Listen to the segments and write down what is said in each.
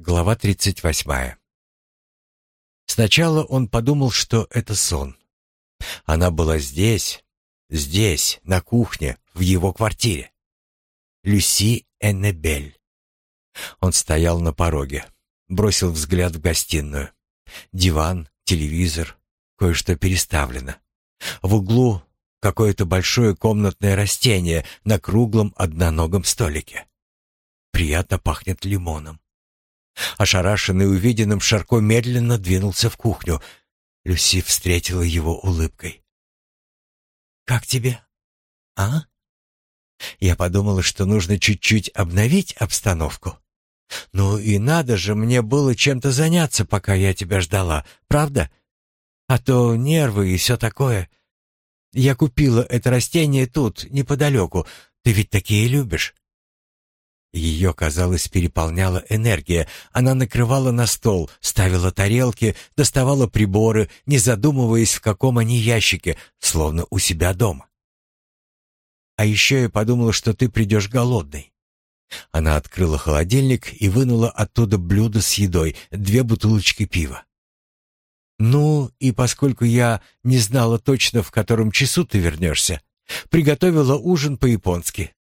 Глава 38. Сначала он подумал, что это сон. Она была здесь, здесь, на кухне, в его квартире. Люси Эннебель. Он стоял на пороге, бросил взгляд в гостиную. Диван, телевизор, кое-что переставлено. В углу какое-то большое комнатное растение на круглом одноногом столике. Приятно пахнет лимоном. Ошарашенный увиденным, Шарко медленно двинулся в кухню. Люси встретила его улыбкой. «Как тебе? А?» Я подумала, что нужно чуть-чуть обновить обстановку. Ну и надо же, мне было чем-то заняться, пока я тебя ждала, правда? А то нервы и все такое. Я купила это растение тут, неподалеку. Ты ведь такие любишь. Ее, казалось, переполняла энергия. Она накрывала на стол, ставила тарелки, доставала приборы, не задумываясь, в каком они ящике, словно у себя дома. А еще я подумала, что ты придешь голодный. Она открыла холодильник и вынула оттуда блюдо с едой, две бутылочки пива. «Ну, и поскольку я не знала точно, в котором часу ты вернешься, приготовила ужин по-японски.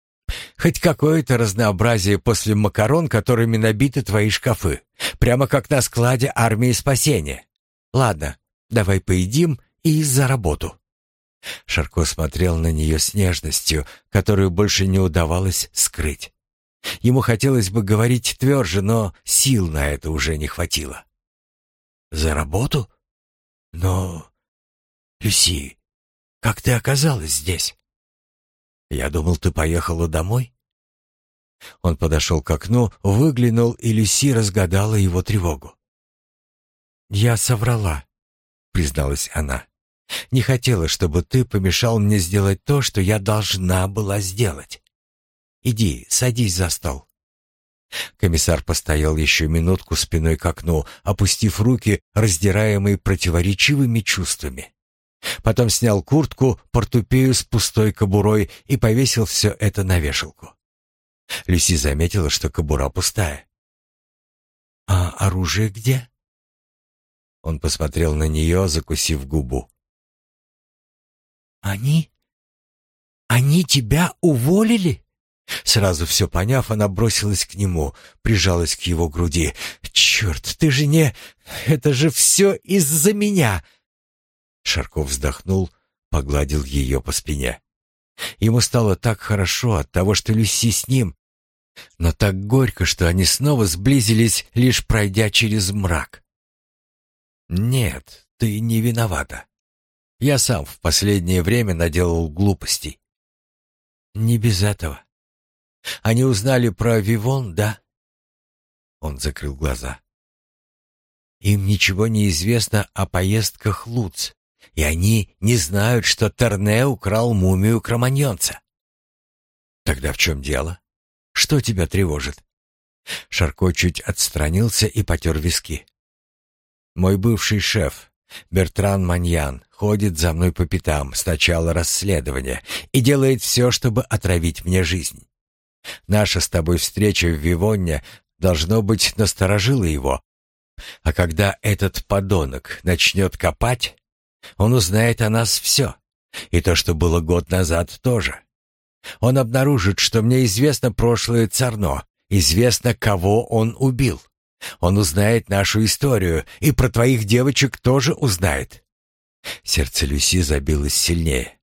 Хоть какое-то разнообразие после макарон, которыми набиты твои шкафы. Прямо как на складе армии спасения. Ладно, давай поедим и за работу». Шарко смотрел на нее с нежностью, которую больше не удавалось скрыть. Ему хотелось бы говорить тверже, но сил на это уже не хватило. «За работу? Но... Люси, как ты оказалась здесь?» «Я думал, ты поехала домой?» Он подошел к окну, выглянул, и Люси разгадала его тревогу. «Я соврала», — призналась она. «Не хотела, чтобы ты помешал мне сделать то, что я должна была сделать. Иди, садись за стол». Комиссар постоял еще минутку спиной к окну, опустив руки, раздираемые противоречивыми чувствами. Потом снял куртку, портупею с пустой кобурой и повесил все это на вешалку. Люси заметила, что кобура пустая. «А оружие где?» Он посмотрел на нее, закусив губу. «Они? Они тебя уволили?» Сразу все поняв, она бросилась к нему, прижалась к его груди. «Черт, ты же не... Это же все из-за меня!» Шарков вздохнул, погладил ее по спине. Ему стало так хорошо от того, что Люси с ним, но так горько, что они снова сблизились, лишь пройдя через мрак. «Нет, ты не виновата. Я сам в последнее время наделал глупостей». «Не без этого. Они узнали про Вивон, да?» Он закрыл глаза. «Им ничего не известно о поездках Луц и они не знают, что Терне украл мумию кроманьонца. Тогда в чем дело? Что тебя тревожит? Шарко чуть отстранился и потер виски. Мой бывший шеф, Бертран Маньян, ходит за мной по пятам с начала расследования и делает все, чтобы отравить мне жизнь. Наша с тобой встреча в Вивонне должно быть насторожила его. А когда этот подонок начнет копать, он узнает о нас все. И то, что было год назад, тоже. Он обнаружит, что мне известно прошлое Царно, известно, кого он убил. Он узнает нашу историю, и про твоих девочек тоже узнает. Сердце Люси забилось сильнее.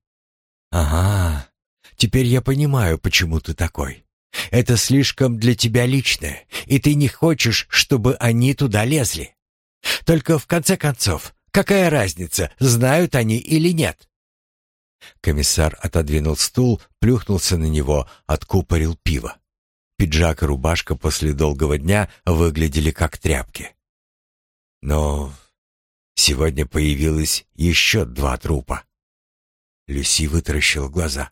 Ага, теперь я понимаю, почему ты такой. Это слишком для тебя личное, и ты не хочешь, чтобы они туда лезли. Только в конце концов, Какая разница, знают они или нет? Комиссар отодвинул стул, плюхнулся на него, откупорил пиво. Пиджак и рубашка после долгого дня выглядели как тряпки. Но сегодня появилось еще два трупа. Люси вытаращила глаза.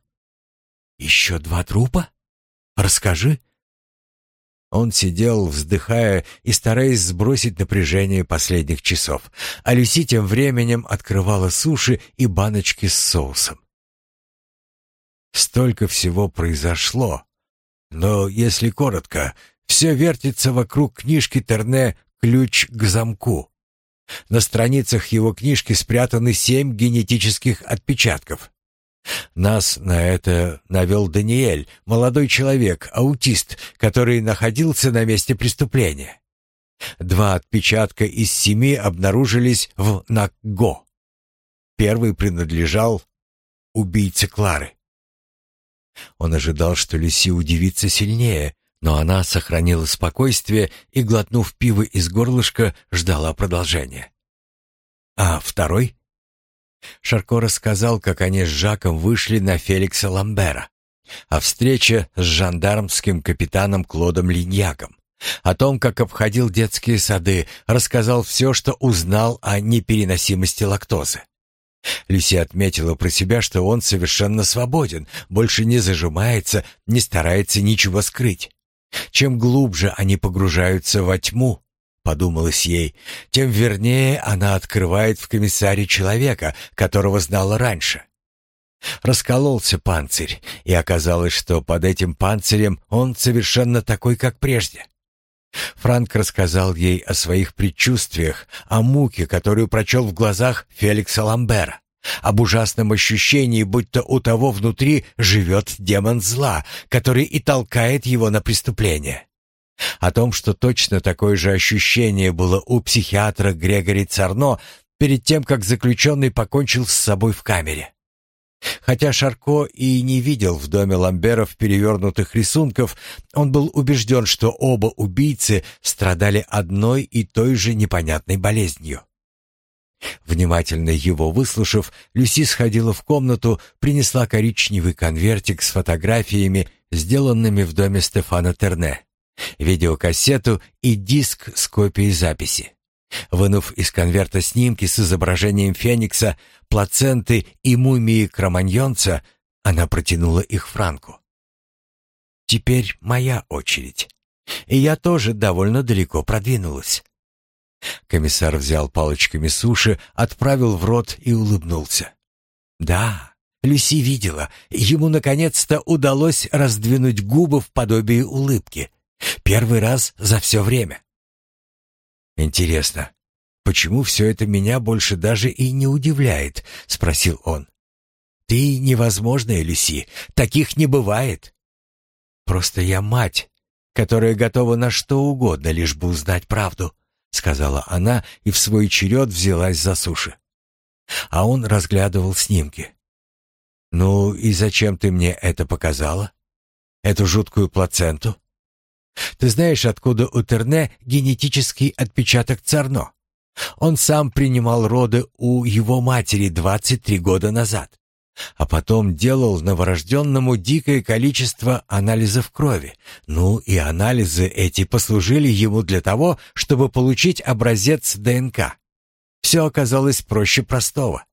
«Еще два трупа? Расскажи». Он сидел, вздыхая и стараясь сбросить напряжение последних часов, а Люси тем временем открывала суши и баночки с соусом. Столько всего произошло, но, если коротко, все вертится вокруг книжки Терне «Ключ к замку». На страницах его книжки спрятаны семь генетических отпечатков. Нас на это навел Даниэль, молодой человек, аутист, который находился на месте преступления. Два отпечатка из семи обнаружились в Накго. Первый принадлежал убийце Клары. Он ожидал, что Люси удивится сильнее, но она сохранила спокойствие и, глотнув пиво из горлышка, ждала продолжения. А второй? Шарко рассказал, как они с Жаком вышли на Феликса Ламбера, о встрече с жандармским капитаном Клодом Линьяком, о том, как обходил детские сады, рассказал все, что узнал о непереносимости лактозы. Люси отметила про себя, что он совершенно свободен, больше не зажимается, не старается ничего скрыть. Чем глубже они погружаются во тьму, подумалось ей, тем вернее она открывает в комиссаре человека, которого знала раньше. Раскололся панцирь, и оказалось, что под этим панцирем он совершенно такой, как прежде. Франк рассказал ей о своих предчувствиях, о муке, которую прочел в глазах Феликса Ламбера, об ужасном ощущении, будто у того внутри живет демон зла, который и толкает его на преступление. О том, что точно такое же ощущение было у психиатра Грегори Царно перед тем, как заключенный покончил с собой в камере. Хотя Шарко и не видел в доме Ламберов перевернутых рисунков, он был убежден, что оба убийцы страдали одной и той же непонятной болезнью. Внимательно его выслушав, Люси сходила в комнату, принесла коричневый конвертик с фотографиями, сделанными в доме Стефана Терне, видеокассету и диск с копией записи. Вынув из конверта снимки с изображением Феникса, плаценты и мумии кроманьонца, она протянула их Франку. «Теперь моя очередь. И я тоже довольно далеко продвинулась». Комиссар взял палочками суши, отправил в рот и улыбнулся. «Да, Люси видела, ему наконец-то удалось раздвинуть губы в подобии улыбки. Первый раз за все время. «Интересно, почему все это меня больше даже и не удивляет?» — спросил он. «Ты невозможная, Люси, таких не бывает. Просто я мать, которая готова на что угодно, лишь бы узнать правду», — сказала она и в свой черед взялась за суши. А он разглядывал снимки. «Ну и зачем ты мне это показала? Эту жуткую плаценту?» Ты знаешь, откуда у Терне генетический отпечаток Царно? Он сам принимал роды у его матери 23 года назад, а потом делал новорожденному дикое количество анализов крови. Ну и анализы эти послужили ему для того, чтобы получить образец ДНК. Все оказалось проще простого.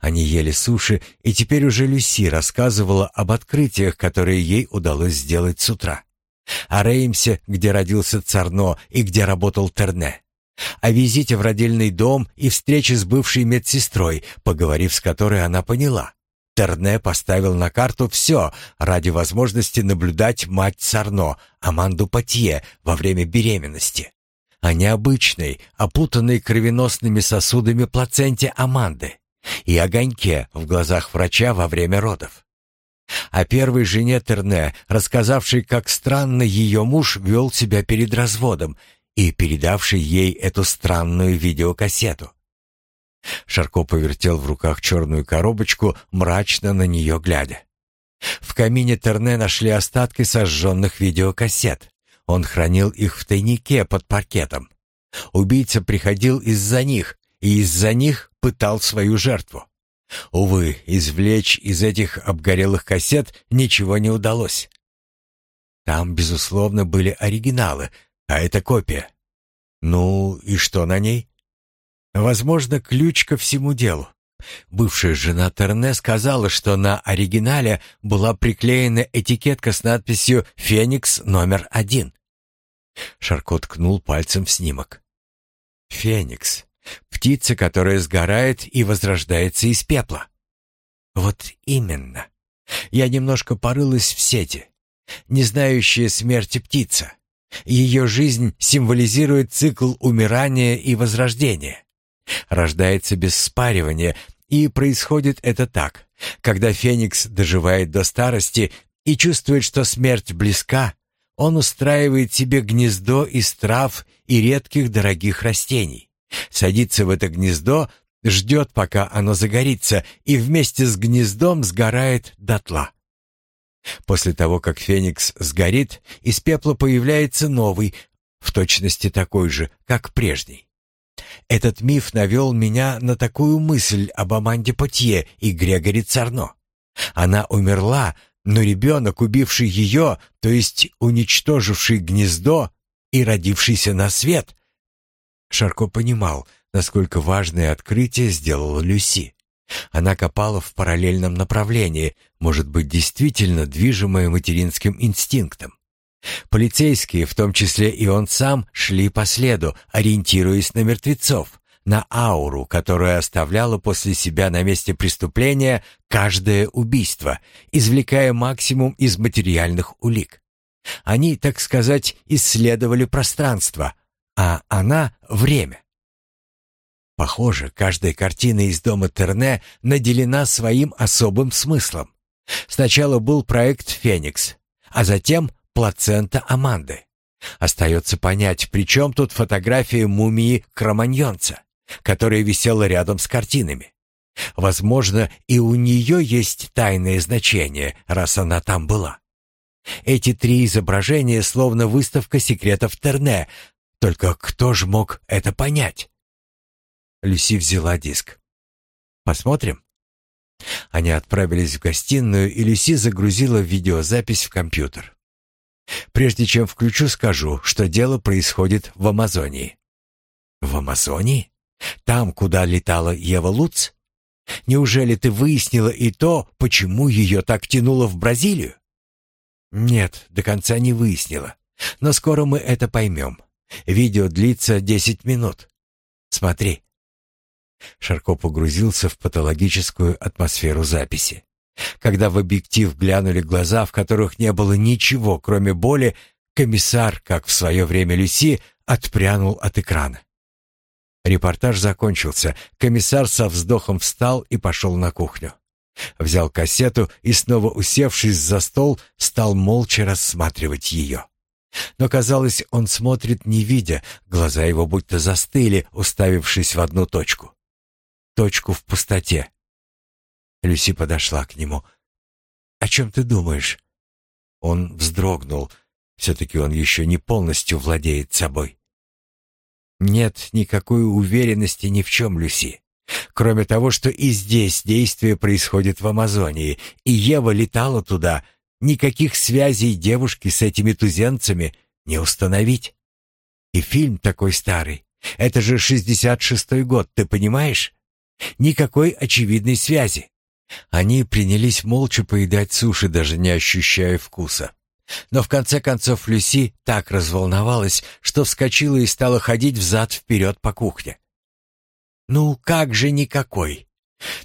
Они ели суши, и теперь уже Люси рассказывала об открытиях, которые ей удалось сделать с утра о Реймсе, где родился Царно и где работал Терне, о визите в родильный дом и встрече с бывшей медсестрой, поговорив с которой она поняла. Терне поставил на карту все ради возможности наблюдать мать Царно, Аманду Патье, во время беременности. О необычной, опутанной кровеносными сосудами плаценте Аманды и огоньке в глазах врача во время родов о первой жене Терне, рассказавшей, как странно ее муж вел себя перед разводом и передавшей ей эту странную видеокассету. Шарко повертел в руках черную коробочку, мрачно на нее глядя. В камине Терне нашли остатки сожженных видеокассет. Он хранил их в тайнике под паркетом. Убийца приходил из-за них, и из-за них пытал свою жертву. Увы, извлечь из этих обгорелых кассет ничего не удалось. Там, безусловно, были оригиналы, а это копия. Ну, и что на ней? Возможно, ключ ко всему делу. Бывшая жена Терне сказала, что на оригинале была приклеена этикетка с надписью «Феникс номер один». Шарко ткнул пальцем в снимок. «Феникс. Птица, которая сгорает и возрождается из пепла. Вот именно. Я немножко порылась в сети. Не знающая смерти птица. Ее жизнь символизирует цикл умирания и возрождения. Рождается без спаривания, и происходит это так. Когда Феникс доживает до старости и чувствует, что смерть близка, он устраивает себе гнездо из трав и редких дорогих растений. Садится в это гнездо, ждет, пока оно загорится, и вместе с гнездом сгорает дотла. После того, как феникс сгорит, из пепла появляется новый, в точности такой же, как прежний. Этот миф навел меня на такую мысль об Аманде Потье и Грегори Царно. Она умерла, но ребенок, убивший ее, то есть уничтоживший гнездо и родившийся на свет... Шарко понимал, насколько важное открытие сделала Люси. Она копала в параллельном направлении, может быть, действительно движимая материнским инстинктом. Полицейские, в том числе и он сам, шли по следу, ориентируясь на мертвецов, на ауру, которую оставляло после себя на месте преступления каждое убийство, извлекая максимум из материальных улик. Они, так сказать, исследовали пространство, а она — время. Похоже, каждая картина из дома Терне наделена своим особым смыслом. Сначала был проект «Феникс», а затем плацента Аманды. Остается понять, при чем тут фотография мумии Кроманьонца, которая висела рядом с картинами. Возможно, и у нее есть тайное значение, раз она там была. Эти три изображения словно выставка секретов Терне, только кто ж мог это понять? Люси взяла диск. «Посмотрим?» Они отправились в гостиную, и Люси загрузила видеозапись в компьютер. «Прежде чем включу, скажу, что дело происходит в Амазонии». «В Амазонии? Там, куда летала Ева Луц? Неужели ты выяснила и то, почему ее так тянуло в Бразилию?» «Нет, до конца не выяснила. Но скоро мы это поймем. Видео длится десять минут. Смотри». Шарко погрузился в патологическую атмосферу записи. Когда в объектив глянули глаза, в которых не было ничего, кроме боли, комиссар, как в свое время Люси, отпрянул от экрана. Репортаж закончился. Комиссар со вздохом встал и пошел на кухню. Взял кассету и, снова усевшись за стол, стал молча рассматривать ее. Но, казалось, он смотрит не видя, глаза его будто застыли, уставившись в одну точку точку в пустоте. Люси подошла к нему. «О чем ты думаешь?» Он вздрогнул. Все-таки он еще не полностью владеет собой. «Нет никакой уверенности ни в чем, Люси. Кроме того, что и здесь действие происходит в Амазонии, и Ева летала туда, никаких связей девушки с этими туземцами не установить. И фильм такой старый. Это же шестьдесят шестой год, ты понимаешь? Никакой очевидной связи. Они принялись молча поедать суши, даже не ощущая вкуса. Но в конце концов Люси так разволновалась, что вскочила и стала ходить взад-вперед по кухне. «Ну как же никакой?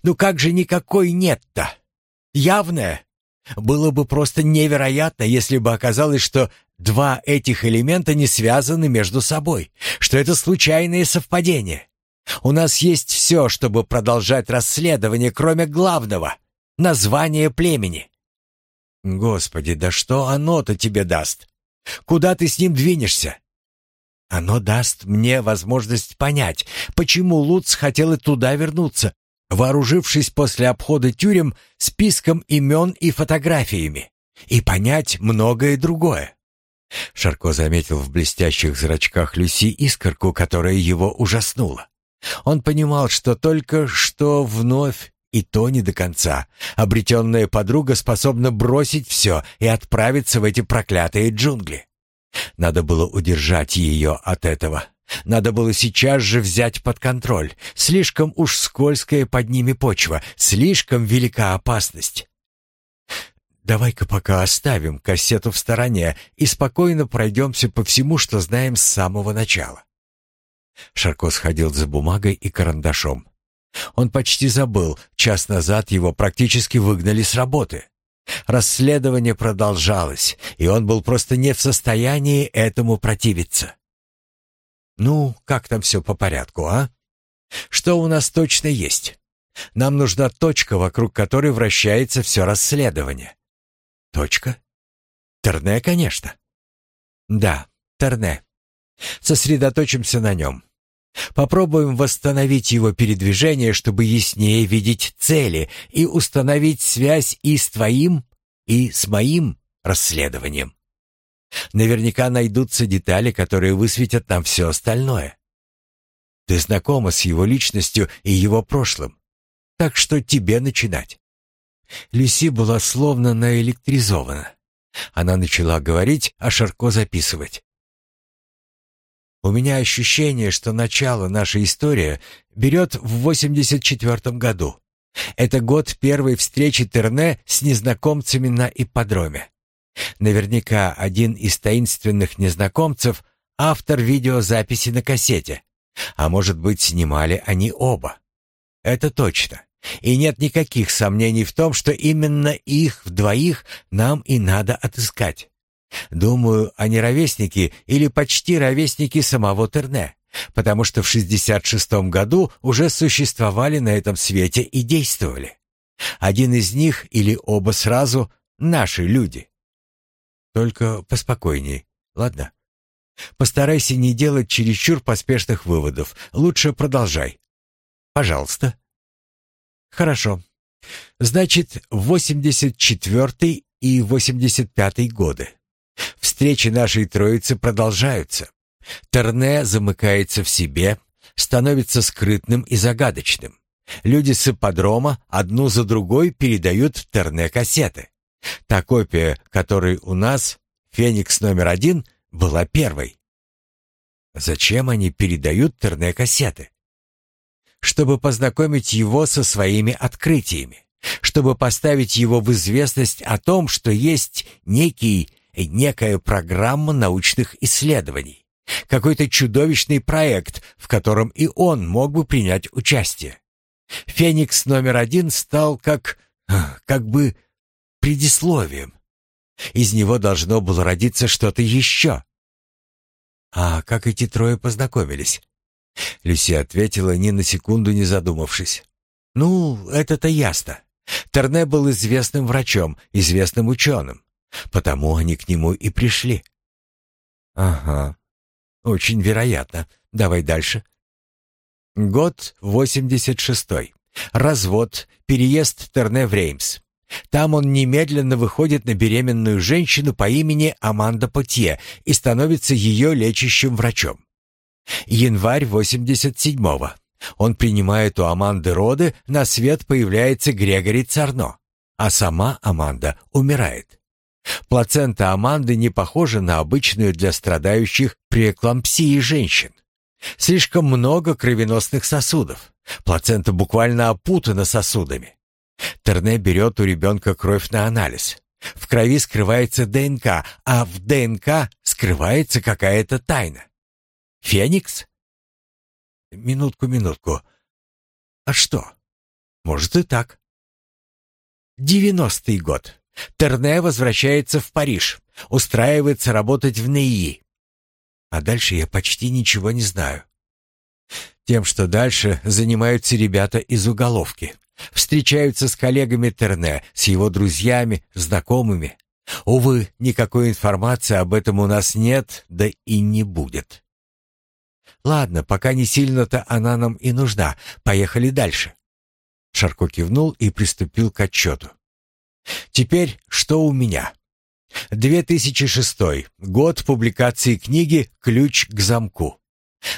Ну как же никакой нет-то? Явное? Было бы просто невероятно, если бы оказалось, что два этих элемента не связаны между собой, что это случайные совпадения. У нас есть все, чтобы продолжать расследование, кроме главного — названия племени. Господи, да что оно-то тебе даст? Куда ты с ним двинешься? Оно даст мне возможность понять, почему Луц хотел и туда вернуться, вооружившись после обхода тюрем списком имен и фотографиями, и понять многое другое. Шарко заметил в блестящих зрачках Люси искорку, которая его ужаснула. Он понимал, что только что вновь и то не до конца. Обретенная подруга способна бросить все и отправиться в эти проклятые джунгли. Надо было удержать ее от этого. Надо было сейчас же взять под контроль. Слишком уж скользкая под ними почва, слишком велика опасность. Давай-ка пока оставим кассету в стороне и спокойно пройдемся по всему, что знаем с самого начала. Шарко сходил за бумагой и карандашом. Он почти забыл, час назад его практически выгнали с работы. Расследование продолжалось, и он был просто не в состоянии этому противиться. Ну, как там все по порядку, а? Что у нас точно есть? Нам нужна точка, вокруг которой вращается все расследование. Точка? Терне, конечно. Да, Терне. Сосредоточимся на нем. Попробуем восстановить его передвижение, чтобы яснее видеть цели и установить связь и с твоим, и с моим расследованием. Наверняка найдутся детали, которые высветят нам все остальное. Ты знакома с его личностью и его прошлым, так что тебе начинать. Люси была словно наэлектризована. Она начала говорить, а Шарко записывать. У меня ощущение, что начало нашей истории берет в 84 году. Это год первой встречи Терне с незнакомцами на ипподроме. Наверняка один из таинственных незнакомцев — автор видеозаписи на кассете. А может быть, снимали они оба. Это точно. И нет никаких сомнений в том, что именно их вдвоих нам и надо отыскать. Думаю, они ровесники или почти ровесники самого Терне, потому что в 66-м году уже существовали на этом свете и действовали. Один из них или оба сразу наши люди. Только поспокойней, ладно? Постарайся не делать чересчур поспешных выводов. Лучше продолжай. Пожалуйста. Хорошо. Значит, 84 и 85 годы. Встречи нашей троицы продолжаются. Терне замыкается в себе, становится скрытным и загадочным. Люди с ипподрома одну за другой передают Терне кассеты. Та копия, которой у нас, «Феникс номер один», была первой. Зачем они передают Терне кассеты? Чтобы познакомить его со своими открытиями, чтобы поставить его в известность о том, что есть некий некая программа научных исследований, какой-то чудовищный проект, в котором и он мог бы принять участие. Феникс номер один стал как... как бы предисловием. Из него должно было родиться что-то еще. А как эти трое познакомились? Люси ответила, ни на секунду не задумавшись. Ну, это-то ясно. Терне был известным врачом, известным ученым. Потому они к нему и пришли. Ага. Очень вероятно. Давай дальше. Год 86-й. Развод, переезд Терне в Реймс. Там он немедленно выходит на беременную женщину по имени Аманда Потье и становится ее лечащим врачом. Январь 87-го. Он принимает у Аманды роды, на свет появляется Грегори Царно, а сама Аманда умирает. Плацента Аманды не похожа на обычную для страдающих преэклампсией женщин. Слишком много кровеносных сосудов. Плацента буквально опутана сосудами. Терне берет у ребенка кровь на анализ. В крови скрывается ДНК, а в ДНК скрывается какая-то тайна. Феникс? Минутку, минутку. А что? Может и так. Девяностый год. Терне возвращается в Париж, устраивается работать в НИИ. А дальше я почти ничего не знаю. Тем, что дальше занимаются ребята из уголовки. Встречаются с коллегами Терне, с его друзьями, знакомыми. Увы, никакой информации об этом у нас нет, да и не будет. Ладно, пока не сильно-то она нам и нужна. Поехали дальше. Шарко кивнул и приступил к отчету. Теперь что у меня? 2006 год публикации книги «Ключ к замку».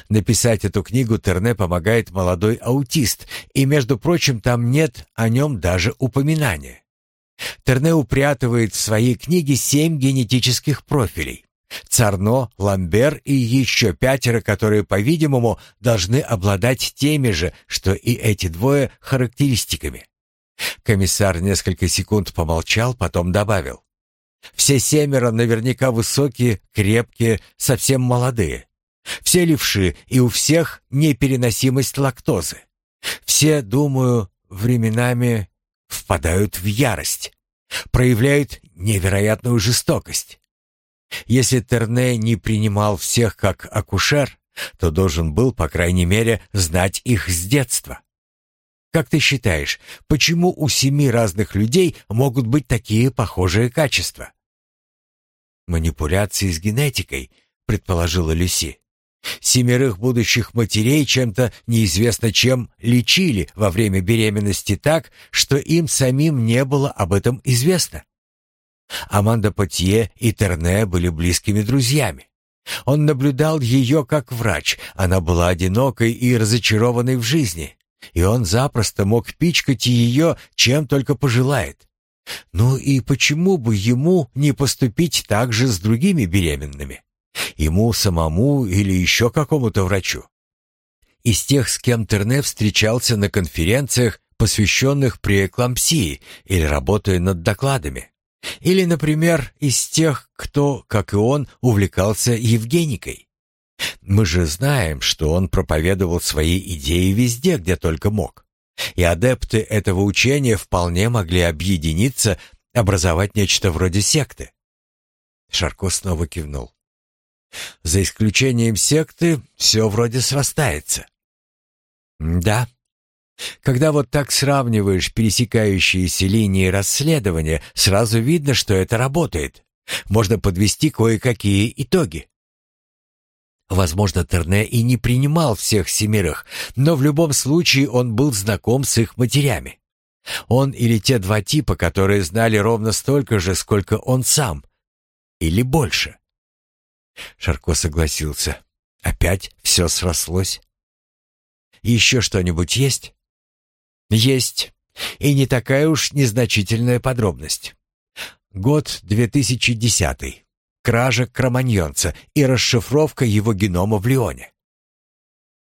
Написать эту книгу Терне помогает молодой аутист, и, между прочим, там нет о нем даже упоминания. Терне упрятывает в свои книги семь генетических профилей. Царно, Ламбер и еще пятеро, которые, по-видимому, должны обладать теми же, что и эти двое, характеристиками. Комиссар несколько секунд помолчал, потом добавил. «Все семеро наверняка высокие, крепкие, совсем молодые. Все левши, и у всех непереносимость лактозы. Все, думаю, временами впадают в ярость. проявляют невероятную жестокость. Если Терне не принимал всех как акушер, то должен был, по крайней мере, знать их с детства. Как ты считаешь, почему у семи разных людей могут быть такие похожие качества? Манипуляции с генетикой, предположила Люси. Семерых будущих матерей чем-то неизвестно чем лечили во время беременности так, что им самим не было об этом известно. Аманда Потье и Терне были близкими друзьями. Он наблюдал ее как врач, она была одинокой и разочарованной в жизни, и он запросто мог пичкать ее, чем только пожелает. Ну и почему бы ему не поступить так же с другими беременными? Ему самому или еще какому-то врачу? Из тех, с кем Терне встречался на конференциях, посвященных преэклампсии или работая над докладами. Или, например, из тех, кто, как и он, увлекался Евгеникой. Мы же знаем, что он проповедовал свои идеи везде, где только мог. И адепты этого учения вполне могли объединиться, образовать нечто вроде секты. Шарко снова кивнул. За исключением секты, все вроде срастается. Да, когда вот так сравниваешь пересекающиеся линии расследования, сразу видно, что это работает. Можно подвести кое-какие итоги. Возможно, Терне и не принимал всех семерых, но в любом случае он был знаком с их матерями. Он или те два типа, которые знали ровно столько же, сколько он сам. Или больше. Шарко согласился. Опять все срослось. «Еще что-нибудь есть?» Есть. И не такая уж незначительная подробность. Год 2010. Кража кроманьонца и расшифровка его генома в Лионе.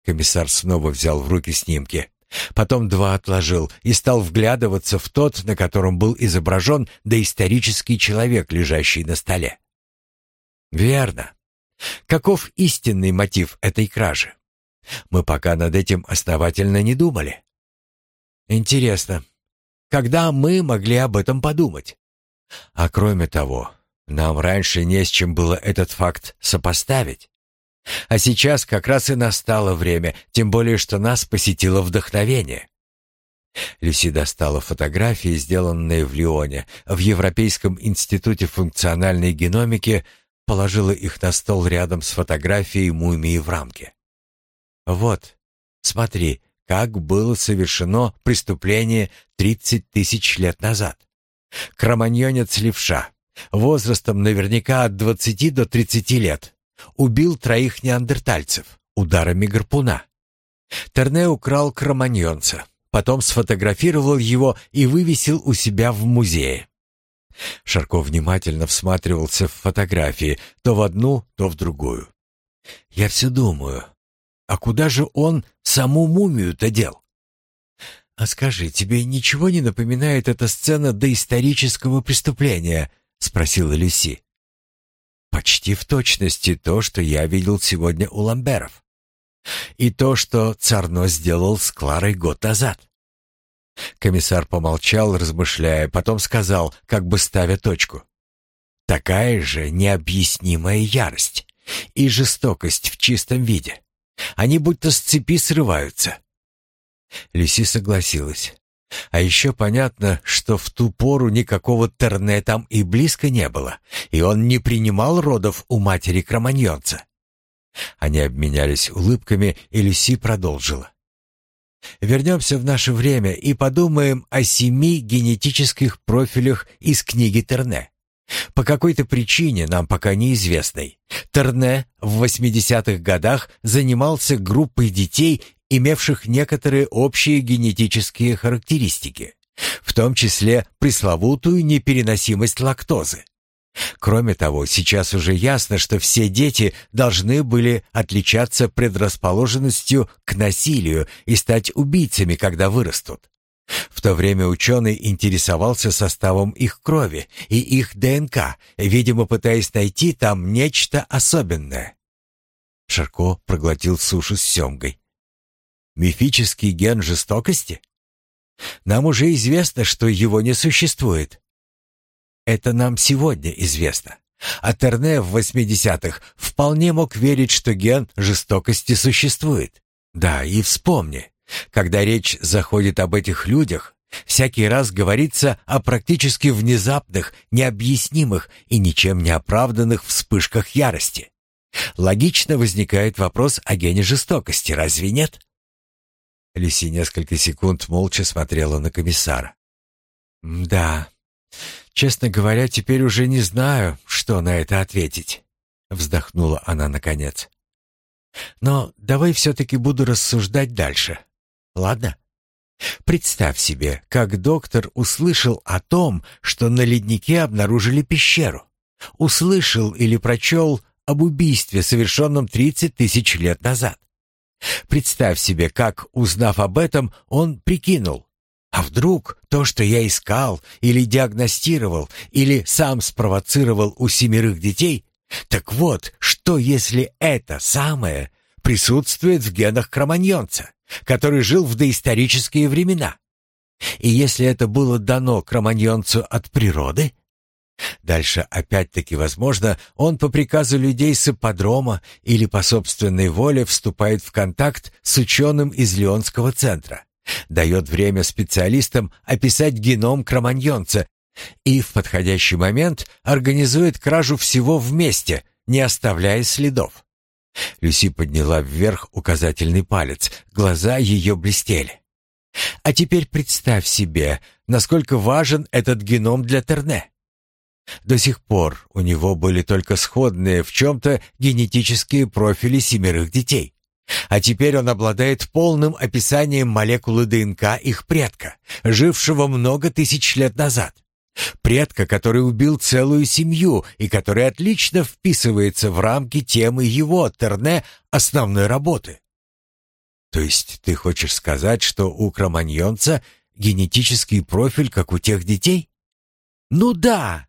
Комиссар снова взял в руки снимки. Потом два отложил и стал вглядываться в тот, на котором был изображен доисторический человек, лежащий на столе. Верно. Каков истинный мотив этой кражи? Мы пока над этим основательно не думали. Интересно, когда мы могли об этом подумать? А кроме того, нам раньше не с чем было этот факт сопоставить. А сейчас как раз и настало время, тем более что нас посетило вдохновение. Люси достала фотографии, сделанные в Лионе, в Европейском институте функциональной геномики, положила их на стол рядом с фотографией мумии в рамке. «Вот, смотри, как было совершено преступление 30 тысяч лет назад. Кроманьонец левша, возрастом наверняка от 20 до 30 лет, убил троих неандертальцев ударами гарпуна. Терне украл кроманьонца, потом сфотографировал его и вывесил у себя в музее. Шарков внимательно всматривался в фотографии, то в одну, то в другую. «Я все думаю, а куда же он саму мумию-то дел? А скажи, тебе ничего не напоминает эта сцена доисторического преступления? спросила Люси. Почти в точности то, что я видел сегодня у Ламберов. И то, что Царно сделал с Кларой год назад. Комиссар помолчал, размышляя, потом сказал, как бы ставя точку. Такая же необъяснимая ярость и жестокость в чистом виде. Они будто с цепи срываются. Люси согласилась. А еще понятно, что в ту пору никакого Терне там и близко не было, и он не принимал родов у матери кроманьонца. Они обменялись улыбками, и Люси продолжила. Вернемся в наше время и подумаем о семи генетических профилях из книги Терне. По какой-то причине, нам пока неизвестной, Терне в 80-х годах занимался группой детей, имевших некоторые общие генетические характеристики, в том числе пресловутую непереносимость лактозы. Кроме того, сейчас уже ясно, что все дети должны были отличаться предрасположенностью к насилию и стать убийцами, когда вырастут. В то время ученый интересовался составом их крови и их ДНК, видимо, пытаясь найти там нечто особенное. Шарко проглотил сушу с семгой. Мифический ген жестокости? Нам уже известно, что его не существует. Это нам сегодня известно. А Терне в 80-х вполне мог верить, что ген жестокости существует. Да, и вспомни, когда речь заходит об этих людях, всякий раз говорится о практически внезапных, необъяснимых и ничем не оправданных вспышках ярости. Логично возникает вопрос о гене жестокости, разве нет? Люси несколько секунд молча смотрела на комиссара. «Да, честно говоря, теперь уже не знаю, что на это ответить», — вздохнула она наконец. «Но давай все-таки буду рассуждать дальше, ладно?» Представь себе, как доктор услышал о том, что на леднике обнаружили пещеру. Услышал или прочел об убийстве, совершенном 30 тысяч лет назад. Представь себе, как, узнав об этом, он прикинул, а вдруг то, что я искал или диагностировал, или сам спровоцировал у семерых детей, так вот, что если это самое присутствует в генах кроманьонца, который жил в доисторические времена? И если это было дано кроманьонцу от природы, Дальше опять-таки возможно, он по приказу людей с ипподрома или по собственной воле вступает в контакт с ученым из Леонского центра, дает время специалистам описать геном кроманьонца и в подходящий момент организует кражу всего вместе, не оставляя следов. Люси подняла вверх указательный палец, глаза ее блестели. А теперь представь себе, насколько важен этот геном для Терне. До сих пор у него были только сходные в чем-то генетические профили семерых детей. А теперь он обладает полным описанием молекулы ДНК их предка, жившего много тысяч лет назад. Предка, который убил целую семью и который отлично вписывается в рамки темы его, Терне, основной работы. То есть ты хочешь сказать, что у кроманьонца генетический профиль, как у тех детей? Ну да,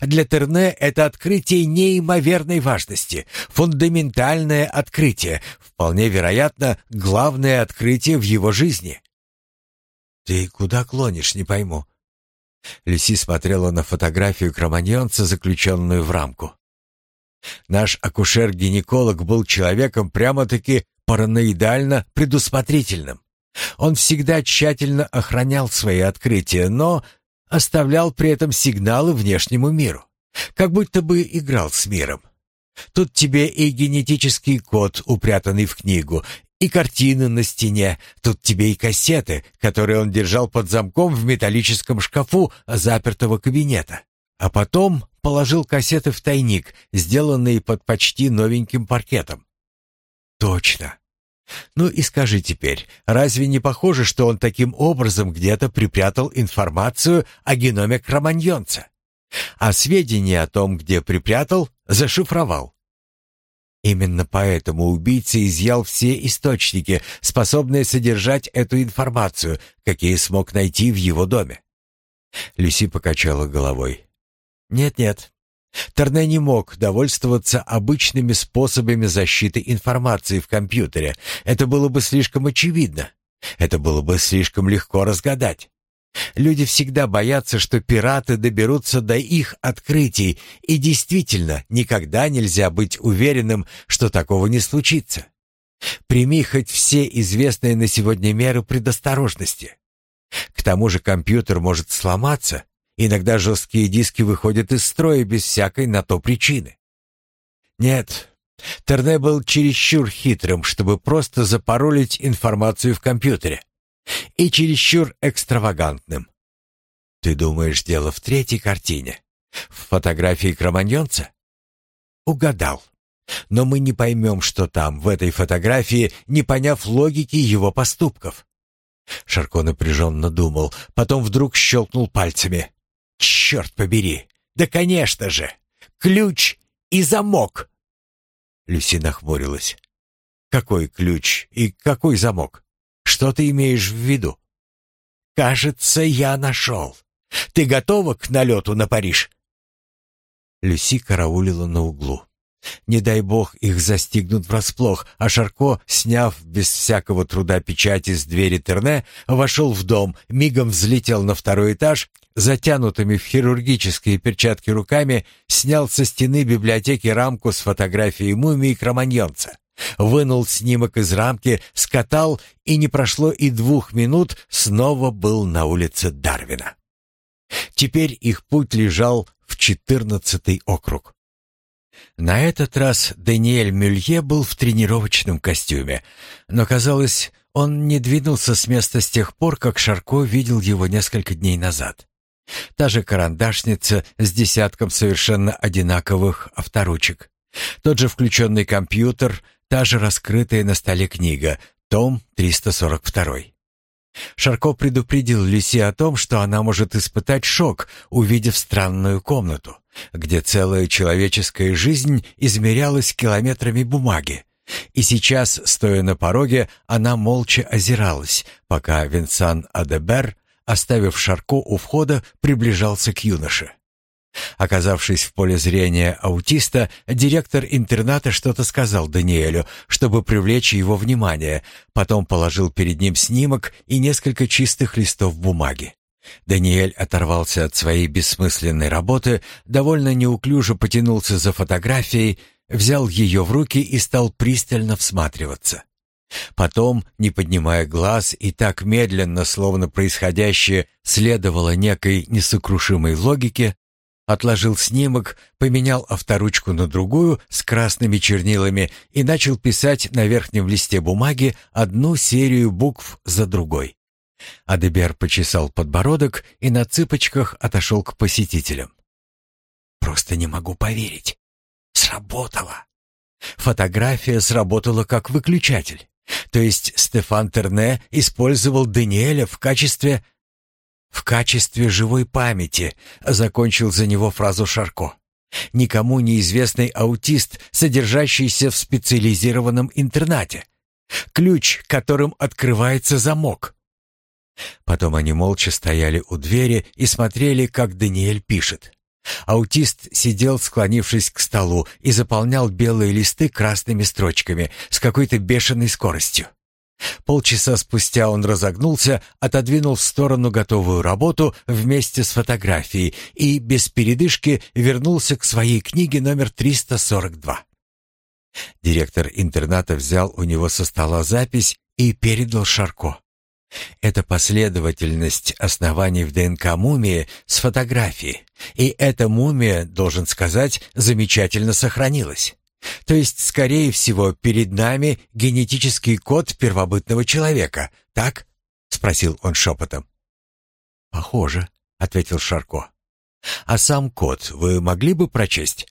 для Терне это открытие неимоверной важности, фундаментальное открытие, вполне вероятно, главное открытие в его жизни. «Ты куда клонишь, не пойму?» Люси смотрела на фотографию кроманьонца, заключенную в рамку. Наш акушер-гинеколог был человеком прямо-таки параноидально предусмотрительным. Он всегда тщательно охранял свои открытия, но оставлял при этом сигналы внешнему миру, как будто бы играл с миром. Тут тебе и генетический код, упрятанный в книгу, и картины на стене, тут тебе и кассеты, которые он держал под замком в металлическом шкафу запертого кабинета. А потом положил кассеты в тайник, сделанный под почти новеньким паркетом. Точно. Ну и скажи теперь, разве не похоже, что он таким образом где-то припрятал информацию о геноме кроманьонца? А сведения о том, где припрятал, зашифровал. Именно поэтому убийца изъял все источники, способные содержать эту информацию, какие смог найти в его доме. Люси покачала головой. «Нет-нет, Терне не мог довольствоваться обычными способами защиты информации в компьютере. Это было бы слишком очевидно. Это было бы слишком легко разгадать. Люди всегда боятся, что пираты доберутся до их открытий, и действительно, никогда нельзя быть уверенным, что такого не случится. Прими хоть все известные на сегодня меры предосторожности. К тому же компьютер может сломаться, Иногда жесткие диски выходят из строя без всякой на то причины. Нет, Терне был чересчур хитрым, чтобы просто запаролить информацию в компьютере. И чересчур экстравагантным. Ты думаешь, дело в третьей картине? В фотографии кроманьонца? Угадал. Но мы не поймем, что там, в этой фотографии, не поняв логики его поступков. Шарко напряженно думал, потом вдруг щелкнул пальцами. Черт побери! Да, конечно же! Ключ и замок!» Люси нахмурилась. «Какой ключ и какой замок? Что ты имеешь в виду?» «Кажется, я нашел. Ты готова к налету на Париж?» Люси караулила на углу. Не дай бог их застигнут врасплох, а Шарко, сняв без всякого труда печати с двери Терне, вошел в дом, мигом взлетел на второй этаж, затянутыми в хирургические перчатки руками, снял со стены библиотеки рамку с фотографией мумии кроманьонца, вынул снимок из рамки, скатал, и не прошло и двух минут, снова был на улице Дарвина. Теперь их путь лежал в четырнадцатый округ. На этот раз Даниэль Мюлье был в тренировочном костюме, но, казалось, он не двинулся с места с тех пор, как Шарко видел его несколько дней назад. Та же карандашница с десятком совершенно одинаковых авторучек. Тот же включенный компьютер, та же раскрытая на столе книга, том 342. Шарко предупредил Люси о том, что она может испытать шок, увидев странную комнату, где целая человеческая жизнь измерялась километрами бумаги. И сейчас, стоя на пороге, она молча озиралась, пока Винсан Адебер, оставив Шарко у входа, приближался к юноше. Оказавшись в поле зрения аутиста, директор интерната что-то сказал Даниэлю, чтобы привлечь его внимание, потом положил перед ним снимок и несколько чистых листов бумаги. Даниэль оторвался от своей бессмысленной работы, довольно неуклюже потянулся за фотографией, взял ее в руки и стал пристально всматриваться. Потом, не поднимая глаз и так медленно, словно происходящее следовало некой несокрушимой логике, Отложил снимок, поменял авторучку на другую с красными чернилами и начал писать на верхнем листе бумаги одну серию букв за другой. Адебер почесал подбородок и на цыпочках отошел к посетителям. «Просто не могу поверить. Сработало!» Фотография сработала как выключатель. То есть Стефан Терне использовал Даниэля в качестве в качестве живой памяти, закончил за него фразу Шарко. Никому неизвестный аутист, содержащийся в специализированном интернате. Ключ, которым открывается замок. Потом они молча стояли у двери и смотрели, как Даниэль пишет. Аутист сидел, склонившись к столу, и заполнял белые листы красными строчками с какой-то бешеной скоростью. Полчаса спустя он разогнулся, отодвинул в сторону готовую работу вместе с фотографией и без передышки вернулся к своей книге номер 342. Директор интерната взял у него со стола запись и передал Шарко. Это последовательность оснований в ДНК мумии с фотографией, и эта мумия, должен сказать, замечательно сохранилась. То есть, скорее всего, перед нами генетический код первобытного человека, так? спросил он шепотом. Похоже, ответил Шарко. А сам код вы могли бы прочесть?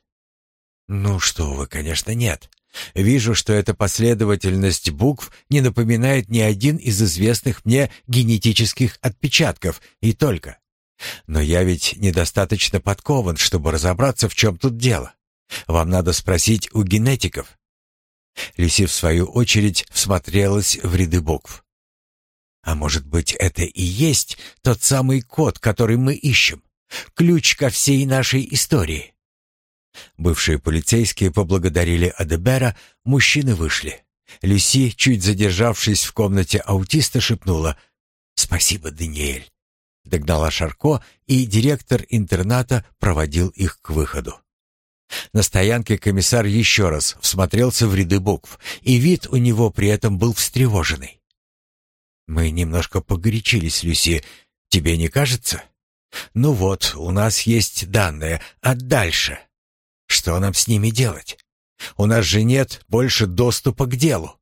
Ну что вы, конечно, нет. Вижу, что эта последовательность букв не напоминает ни один из известных мне генетических отпечатков, и только. Но я ведь недостаточно подкован, чтобы разобраться, в чем тут дело. Вам надо спросить у генетиков». Люси, в свою очередь, всмотрелась в ряды букв. «А может быть, это и есть тот самый код, который мы ищем? Ключ ко всей нашей истории?» Бывшие полицейские поблагодарили Адебера, мужчины вышли. Люси, чуть задержавшись в комнате аутиста, шепнула «Спасибо, Даниэль». Догнала Шарко, и директор интерната проводил их к выходу. На стоянке комиссар еще раз всмотрелся в ряды букв, и вид у него при этом был встревоженный. «Мы немножко погорячились, Люси. Тебе не кажется? Ну вот, у нас есть данные, а дальше? Что нам с ними делать? У нас же нет больше доступа к делу».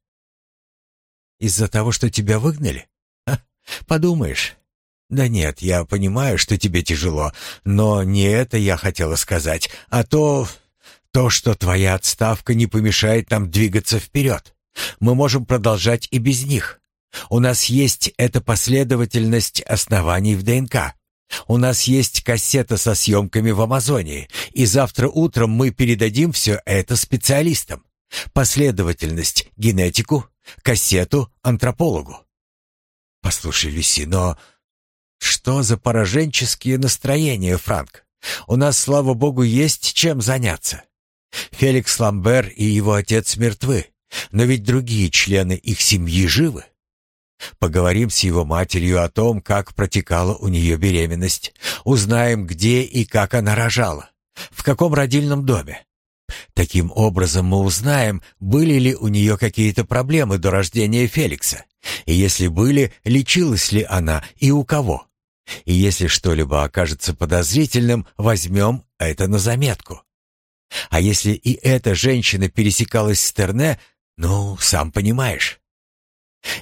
«Из-за того, что тебя выгнали? Ха, подумаешь». «Да нет, я понимаю, что тебе тяжело, но не это я хотела сказать, а то, то, что твоя отставка не помешает нам двигаться вперед. Мы можем продолжать и без них. У нас есть эта последовательность оснований в ДНК. У нас есть кассета со съемками в Амазонии, и завтра утром мы передадим все это специалистам. Последовательность генетику, кассету антропологу. Послушай, Люси, но что за пораженческие настроения, Франк? У нас, слава богу, есть чем заняться. Феликс Ламбер и его отец мертвы, но ведь другие члены их семьи живы. Поговорим с его матерью о том, как протекала у нее беременность. Узнаем, где и как она рожала. В каком родильном доме. Таким образом мы узнаем, были ли у нее какие-то проблемы до рождения Феликса. И если были, лечилась ли она и у кого. И если что-либо окажется подозрительным, возьмем это на заметку. А если и эта женщина пересекалась с Терне, ну, сам понимаешь.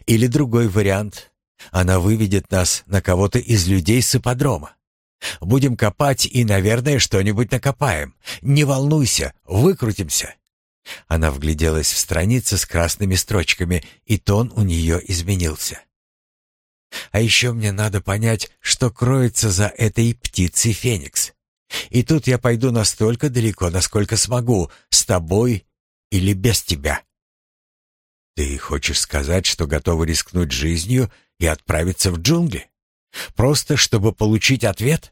Или другой вариант. Она выведет нас на кого-то из людей с ипподрома. Будем копать и, наверное, что-нибудь накопаем. Не волнуйся, выкрутимся». Она вгляделась в страницы с красными строчками, и тон у нее изменился. «А еще мне надо понять, что кроется за этой птицей Феникс. И тут я пойду настолько далеко, насколько смогу, с тобой или без тебя». «Ты хочешь сказать, что готова рискнуть жизнью и отправиться в джунгли? Просто чтобы получить ответ?»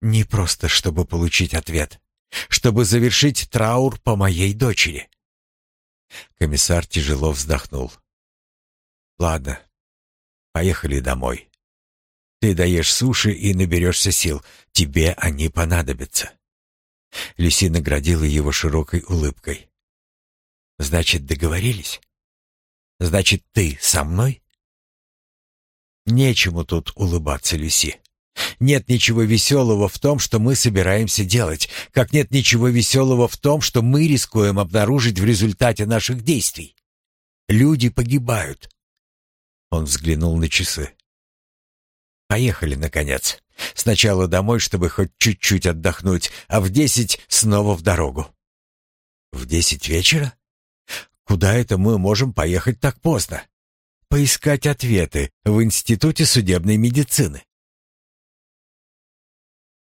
«Не просто чтобы получить ответ. Чтобы завершить траур по моей дочери». Комиссар тяжело вздохнул. «Ладно, поехали домой. Ты доешь суши и наберешься сил. Тебе они понадобятся». Люси наградила его широкой улыбкой. «Значит, договорились?» Значит, ты со мной? Нечему тут улыбаться, Люси. Нет ничего веселого в том, что мы собираемся делать, как нет ничего веселого в том, что мы рискуем обнаружить в результате наших действий. Люди погибают. Он взглянул на часы. Поехали, наконец. Сначала домой, чтобы хоть чуть-чуть отдохнуть, а в десять снова в дорогу. В десять вечера? Куда это мы можем поехать так поздно? Поискать ответы в Институте судебной медицины.